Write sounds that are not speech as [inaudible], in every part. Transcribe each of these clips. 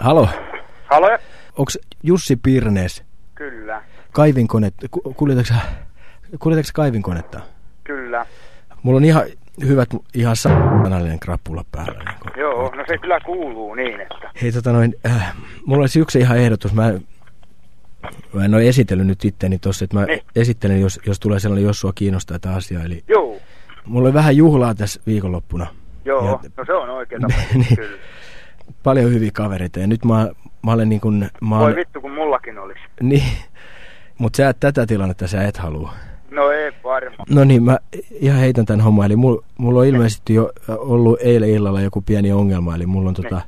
Halo, Halo? onks Jussi Pirnes Kyllä, kaivinkone, ku- kuljetatko kuljetatko kaivinkonetta? kyllä. Mulla on ihan hyvät, ihan sanallinen krapula päällä. Niin kun- Joo, no se kyllä kuuluu niin, että... Hei tota noin, äh, mulla olisi yksi ihan ehdotus. Mä, mä en ole esitellyt nyt itteni tossa, että mä Niin. esittelen, jos, jos tulee sellainen, jos sua kiinnostaa tämä asia. Eli Joo, mulla oli vähän juhlaa tässä viikonloppuna. joo, Ja- no se on oikein [laughs] tapa, Niin. kyllä. Paljon hyviä kavereita ja nyt mä, mä olen niin kuin... Mä Voi olen, vittu, kun mullakin olisi. niin, mutta sä tätä tilannetta sä et halua. No ei varmaan. No niin, mä ihan heitän tämän homman. Eli mulla, mulla on ilmeisesti jo ollut eilen illalla joku pieni ongelma. Eli mulla on, tota,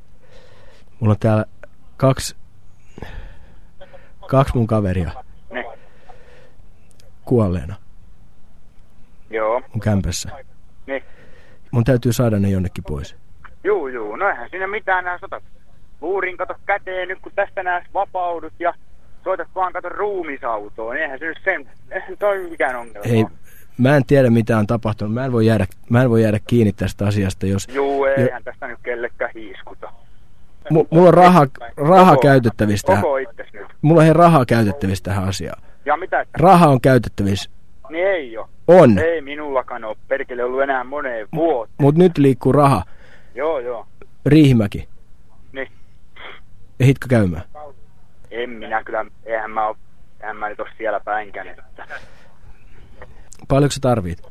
mulla on täällä kaksi, kaksi mun kaveria Ne. kuolleena Joo, mun kämpässä. niin. Mun täytyy saada ne jonnekin pois. Juu, juu, no eihän siinä mitään nää sotat. Luurin kato käteen nyt, kun tästä nää vapaudut ja soitat vaan kato ruumisautoon. Eihän se nyt sen, eihän toi mikään ongelma. Hei, mä en tiedä mitä on tapahtunut. Mä en voi jäädä, mä en voi jäädä kiinni tästä asiasta, jos... Juu, eihän tästä nyt kellekään hiiskuta. Mu, mulla on raha, raha käytettävissä tähän. Mulla on rahaa käytettävissä tähän asiaan. Ja mitä, Raha on käytettävissä. niin ei oo. On. Ei minullakaan ole perkele ollut enää moneen vuoteen. Mut nyt liikkuu raha. Joo, joo. Riihimäki. Niin. Ehitkö käymään? En minä kyllä, eihän mä oo, eihän mä nyt oo siellä päinkään, että. Paljonko sä tarvit?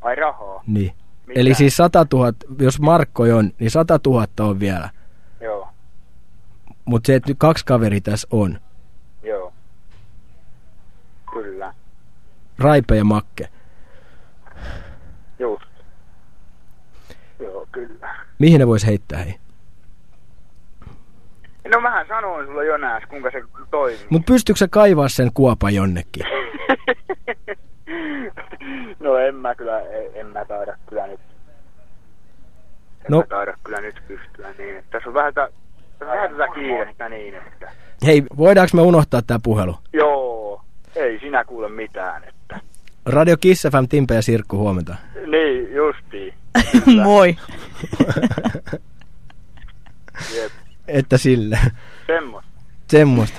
Ai rahaa. Niin. Mitä? Eli siis 100 000, jos markkoi on, niin 100 000 on vielä. Joo, Mutta se, että nyt kaksi kaveri tässä on, joo. Kyllä, Raipe ja Makke. just. Joo, kyllä. Mihin ne vois heittää hei? No mähän sanoin sulle jo nääs, kuinka se toimii. Mut pystyykö sä kaivaa sen kuopan jonnekin? [laughs] no en mä kyllä, en, en mä taida kyllä nyt. En No. mä taida kyllä nyt pystyä niin. Että tässä on vähän, tä, tässä on vähän tätä kiirettä niin, että... Hei, voidaanko me unohtaa tää puhelu? Joo, ei sinä kuule mitään, että... Radio Kiss FM, Timpe ja Sirkku, huomenta. Niin, justiin. [laughs] Moi. Jep, Että sille. semmos. Semmoista.